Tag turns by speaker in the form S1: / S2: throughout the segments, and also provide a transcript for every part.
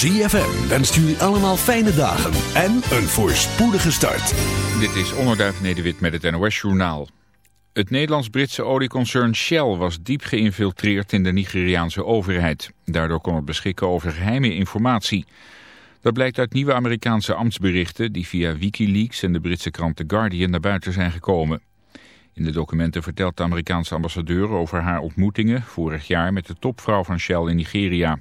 S1: ZFM wenst jullie allemaal fijne dagen en een voorspoedige start.
S2: Dit is Onderduif Nederwit met het NOS Journaal. Het Nederlands-Britse olieconcern Shell was diep geïnfiltreerd in de Nigeriaanse overheid. Daardoor kon het beschikken over geheime informatie. Dat blijkt uit nieuwe Amerikaanse ambtsberichten die via Wikileaks en de Britse krant The Guardian naar buiten zijn gekomen. In de documenten vertelt de Amerikaanse ambassadeur over haar ontmoetingen vorig jaar met de topvrouw van Shell in Nigeria.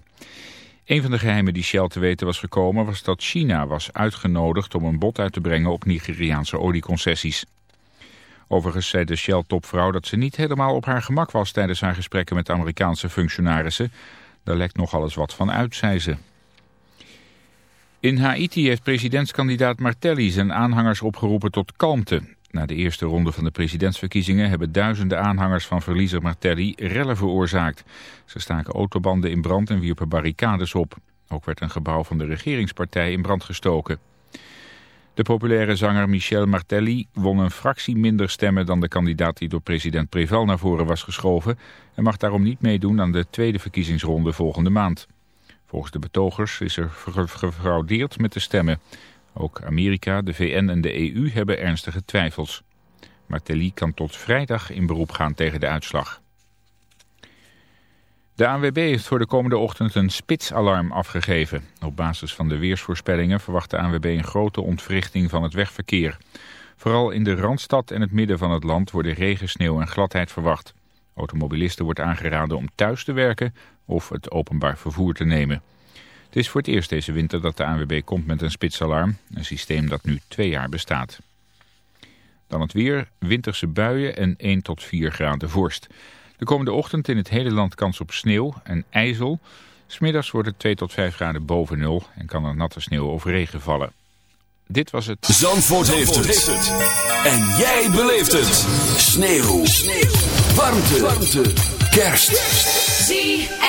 S2: Een van de geheimen die Shell te weten was gekomen was dat China was uitgenodigd om een bod uit te brengen op Nigeriaanse olieconcessies. Overigens zei de Shell-topvrouw dat ze niet helemaal op haar gemak was tijdens haar gesprekken met Amerikaanse functionarissen. Daar lekt nog alles wat van uit, zei ze. In Haiti heeft presidentskandidaat Martelli zijn aanhangers opgeroepen tot kalmte. Na de eerste ronde van de presidentsverkiezingen hebben duizenden aanhangers van verliezer Martelli rellen veroorzaakt. Ze staken autobanden in brand en wierpen barricades op. Ook werd een gebouw van de regeringspartij in brand gestoken. De populaire zanger Michel Martelly won een fractie minder stemmen dan de kandidaat die door president Preval naar voren was geschoven en mag daarom niet meedoen aan de tweede verkiezingsronde volgende maand. Volgens de betogers is er gefraudeerd met de stemmen. Ook Amerika, de VN en de EU hebben ernstige twijfels. Martelly kan tot vrijdag in beroep gaan tegen de uitslag. De ANWB heeft voor de komende ochtend een spitsalarm afgegeven. Op basis van de weersvoorspellingen verwacht de ANWB een grote ontwrichting van het wegverkeer. Vooral in de Randstad en het midden van het land worden regen, sneeuw en gladheid verwacht. Automobilisten wordt aangeraden om thuis te werken of het openbaar vervoer te nemen. Het is voor het eerst deze winter dat de ANWB komt met een spitsalarm, een systeem dat nu twee jaar bestaat. Dan het weer, winterse buien en 1 tot 4 graden vorst. De komende ochtend in het hele land kans op sneeuw en ijzel. Smiddags wordt het 2 tot 5 graden boven nul en kan er natte sneeuw of regen vallen. Dit was het...
S1: Zandvoort, heeft, het. En jij beleeft het. Sneeuw. sneeuw. Warmte. Warmte. Kerst.
S3: ZFM.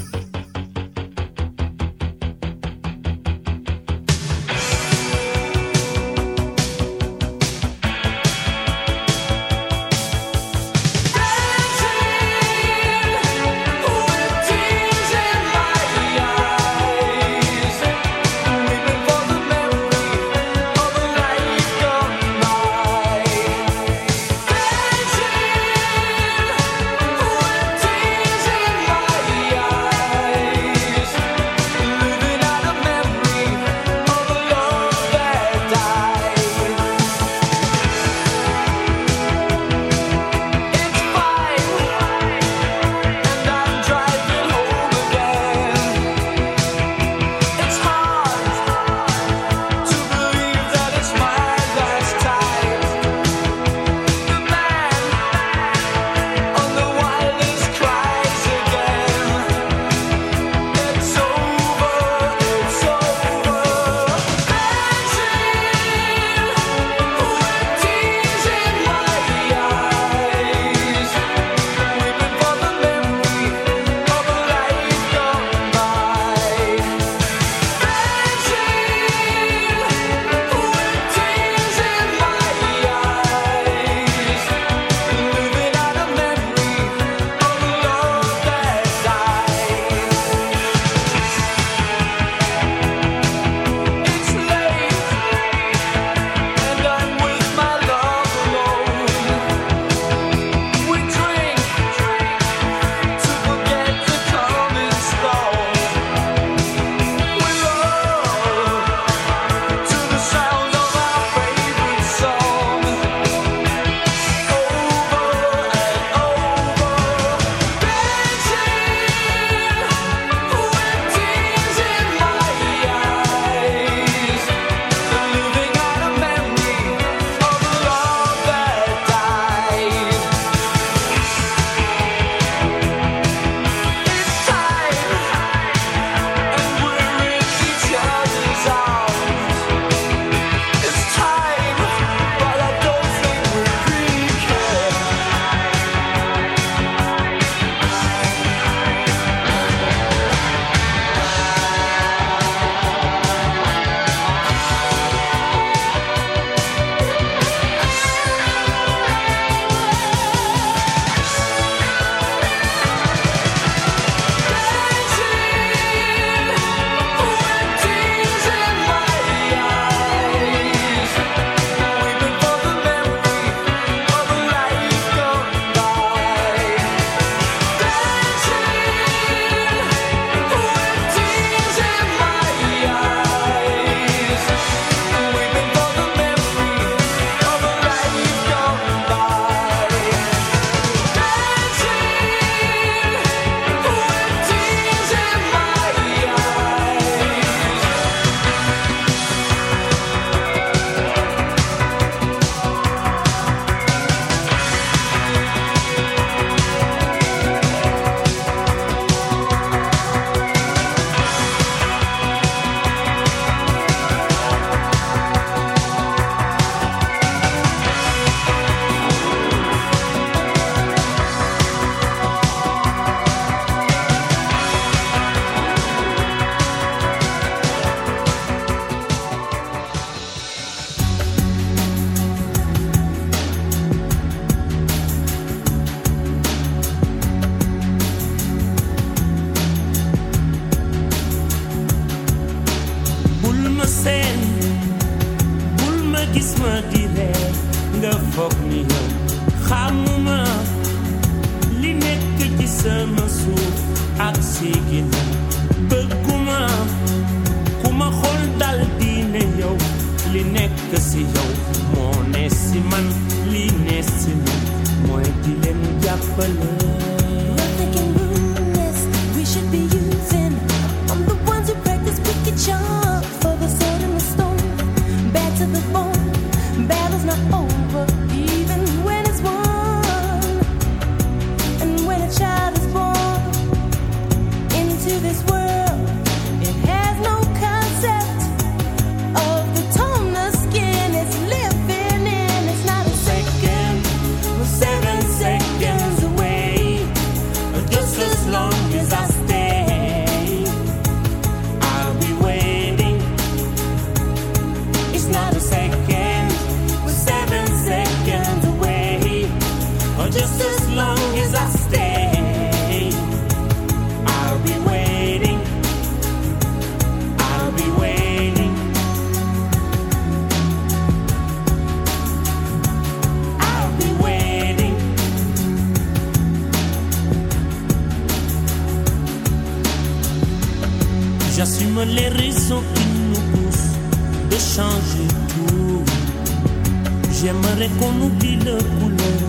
S3: conobile couleur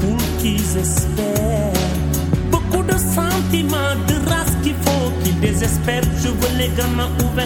S3: pour qu'ils espèrent.
S1: Beaucoup
S3: de sentiments, de race qu'il faut qu'ils désespèrent. Je veux les gamins ouverts.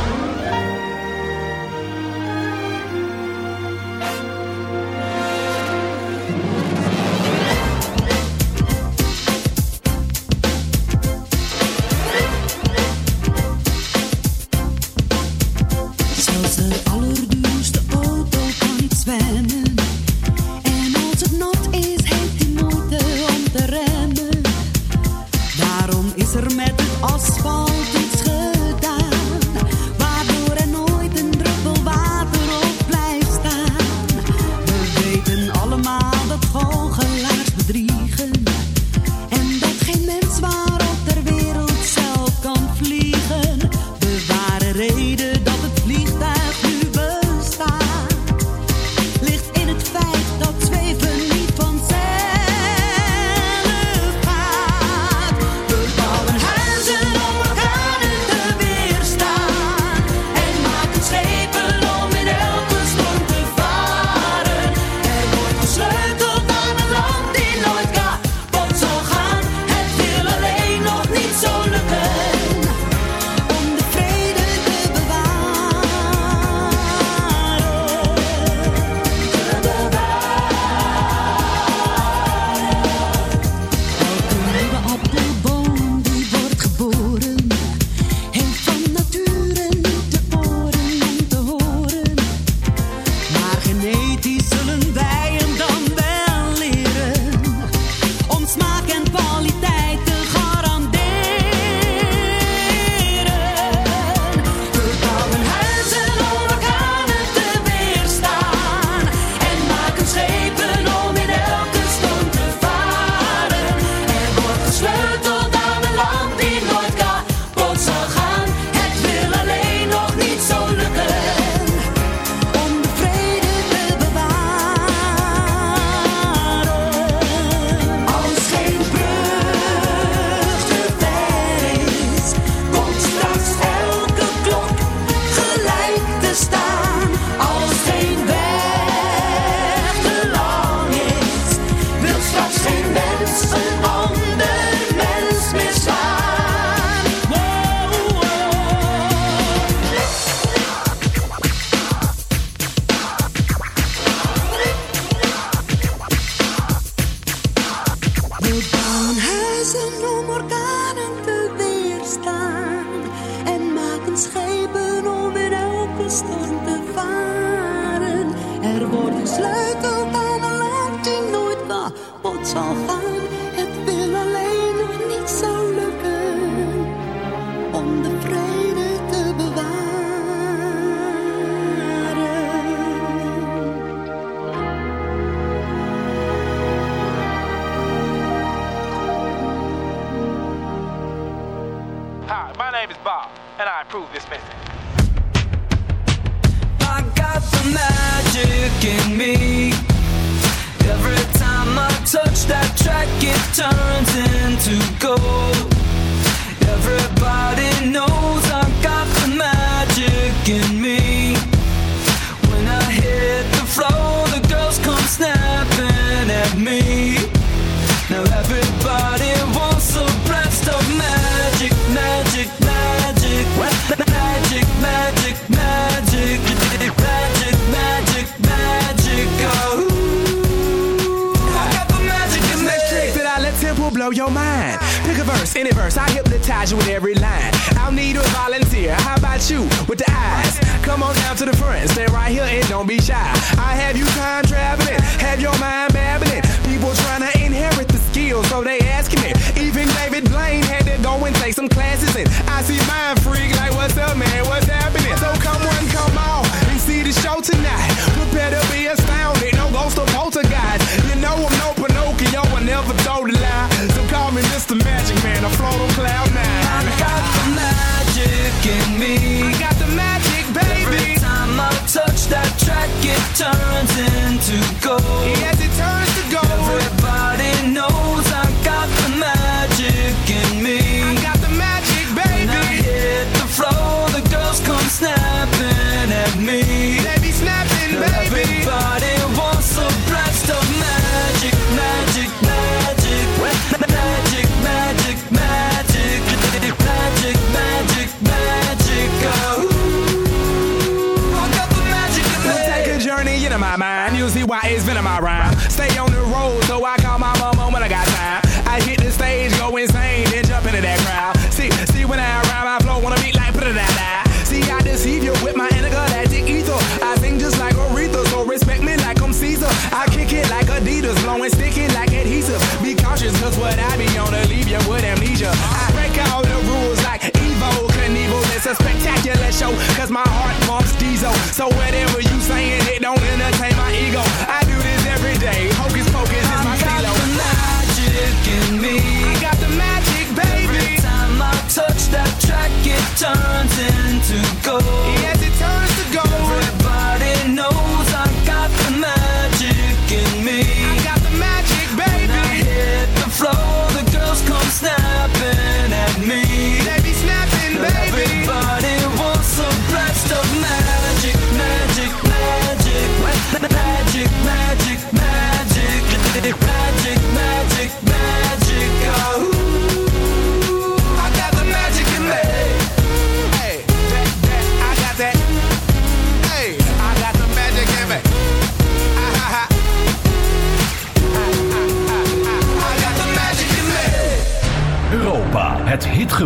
S4: Cho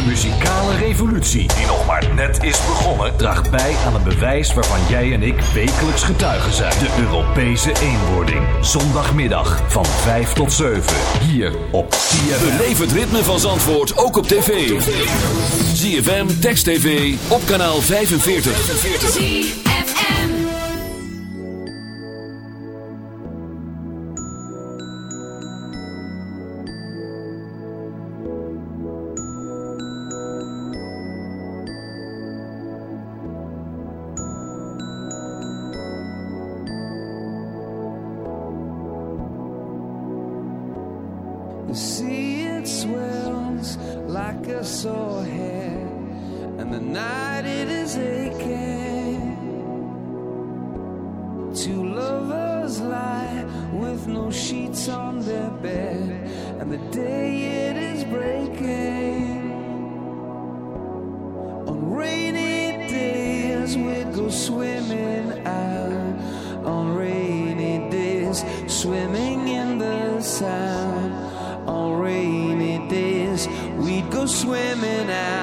S4: De muzikale revolutie, die nog maar net is begonnen, draagt bij aan een bewijs waarvan jij en ik wekelijks getuigen zijn. De Europese eenwording. Zondagmiddag van 5 tot 7. Hier op CFM.
S5: Beleef het ritme van Zandvoort ook op tv. ZFM, Text TV, op kanaal 45.
S6: Swimming in the sound. On rainy days, we'd go swimming out.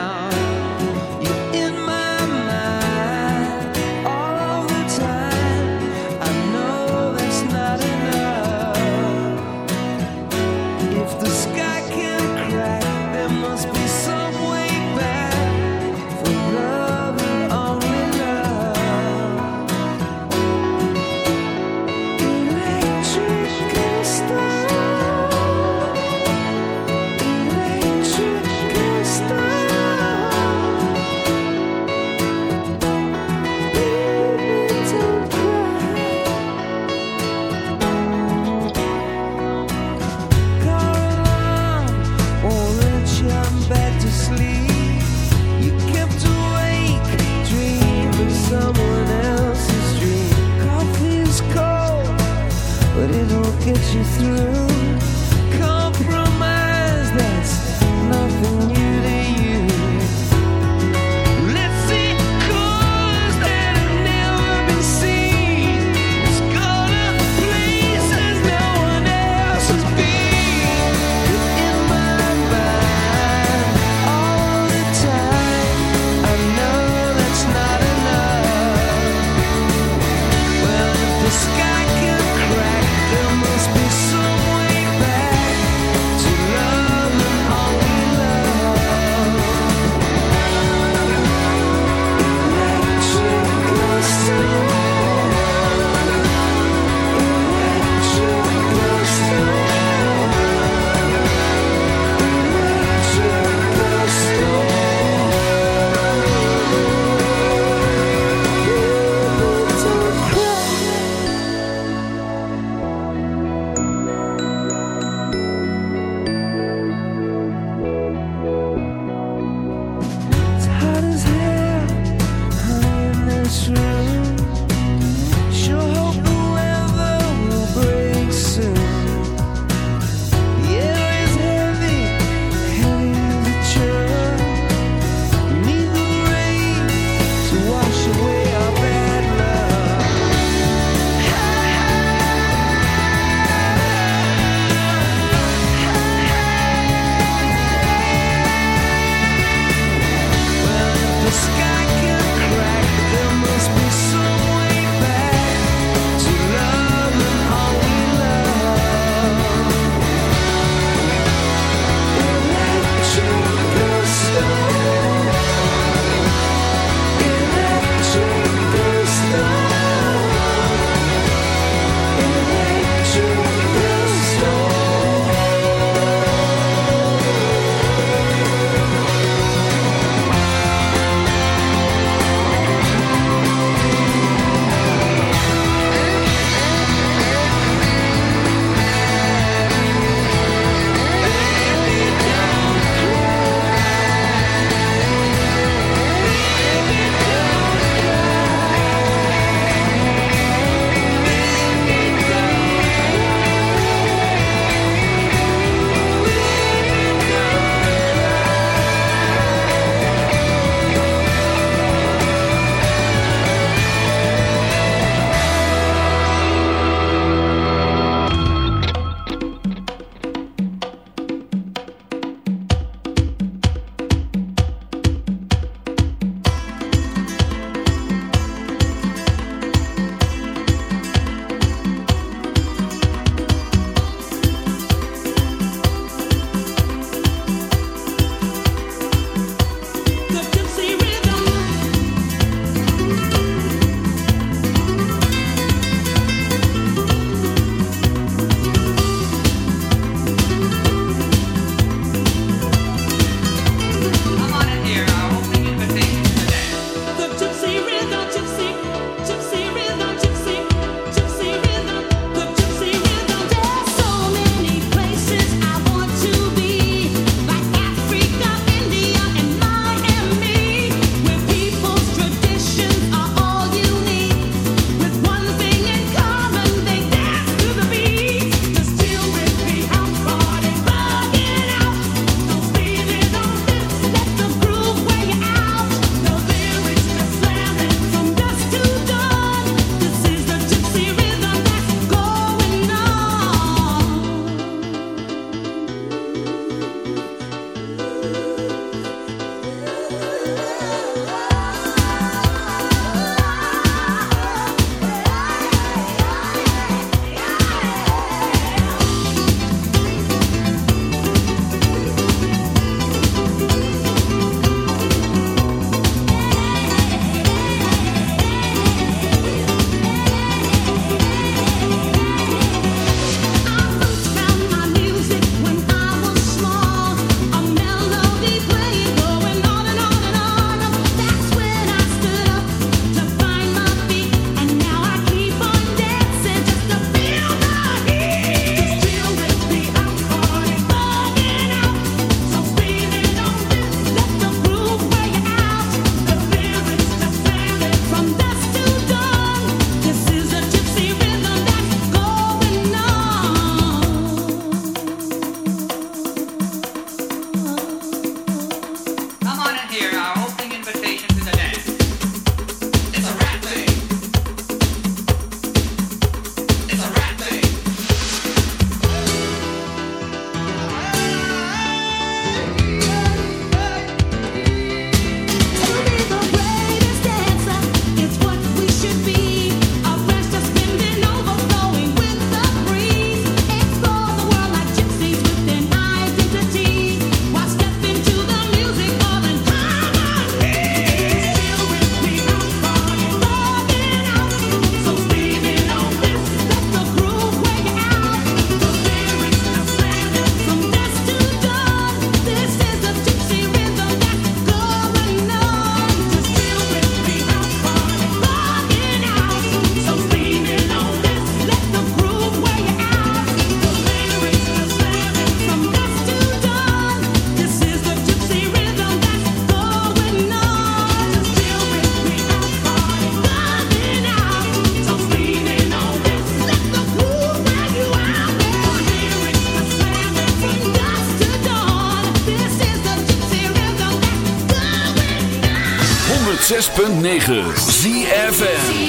S6: 106.9 ZFM.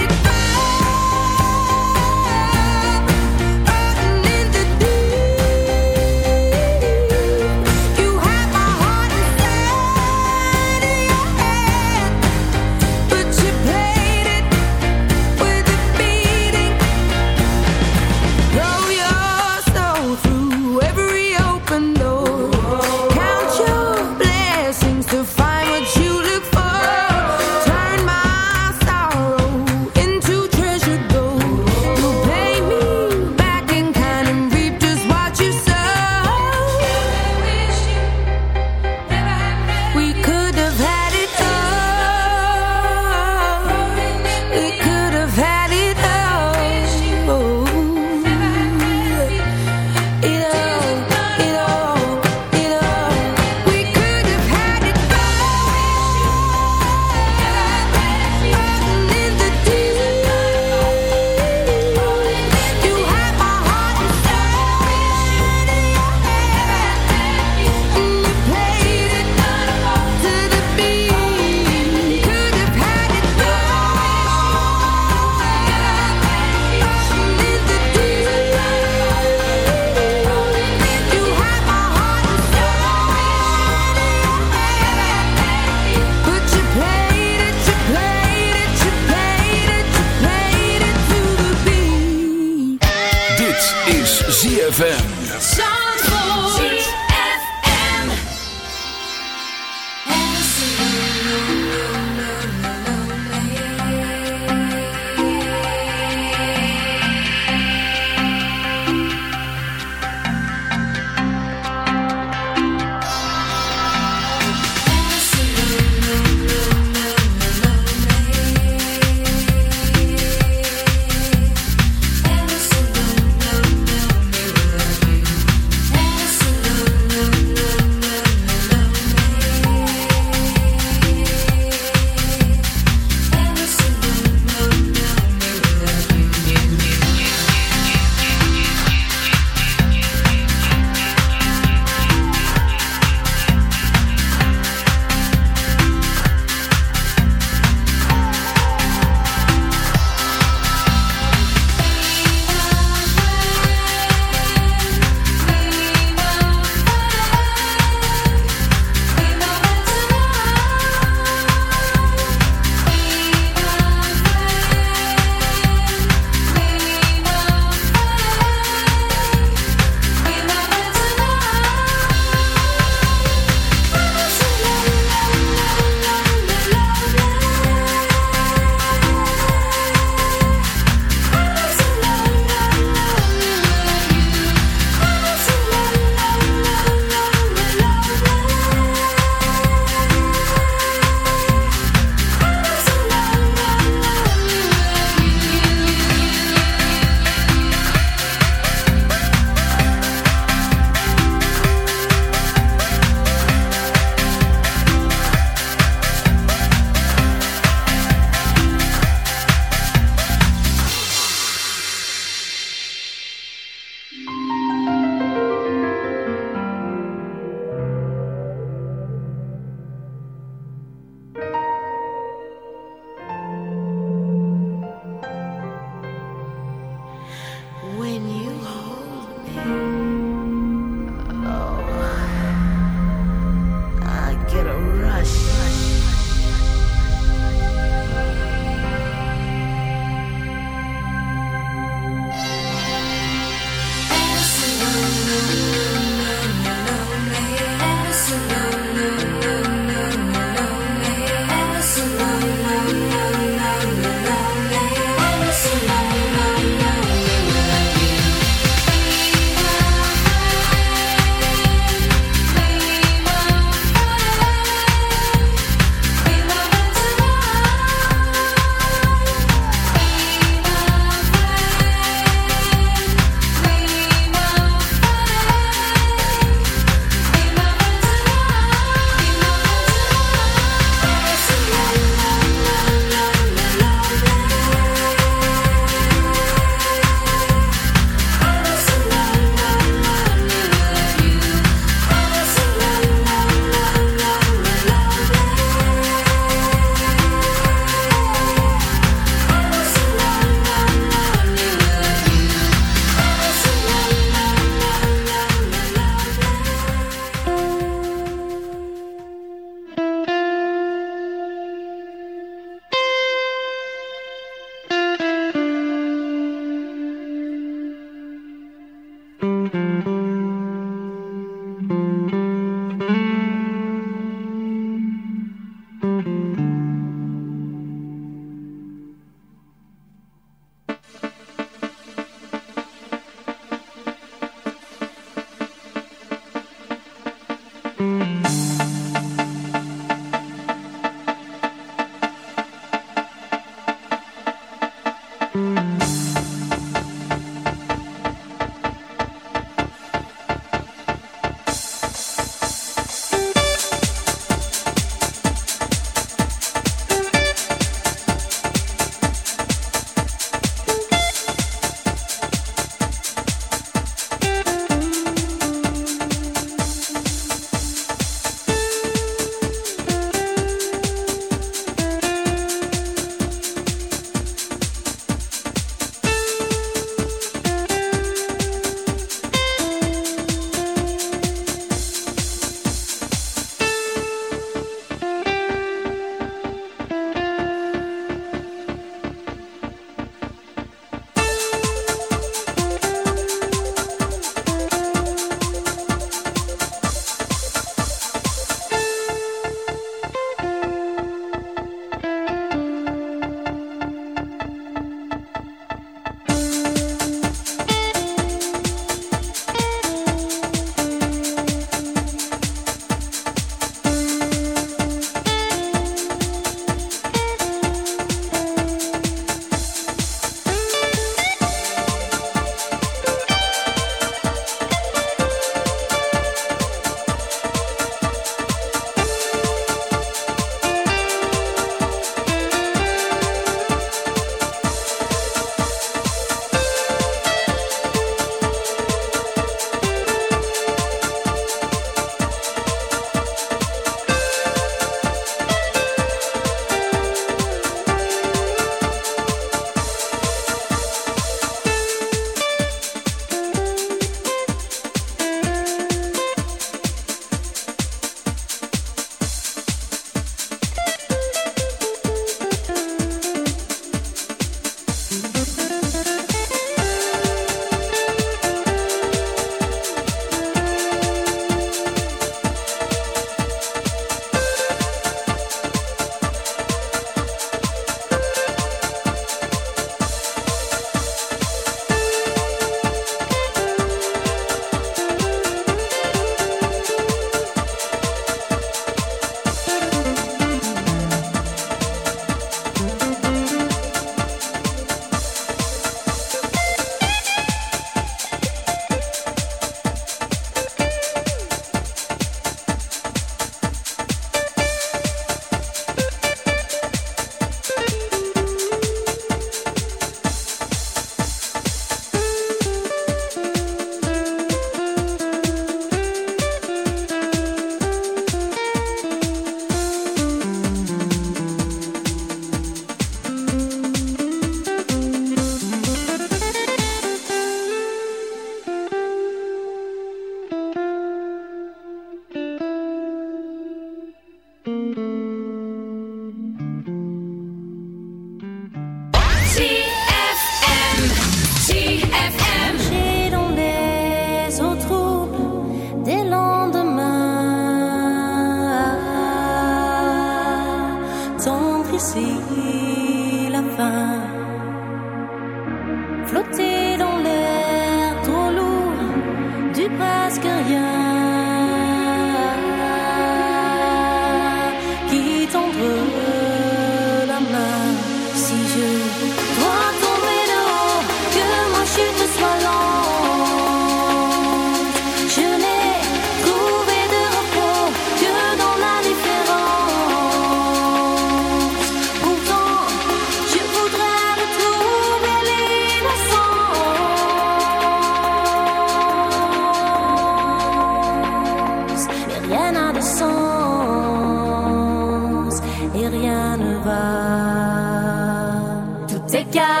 S7: ギャー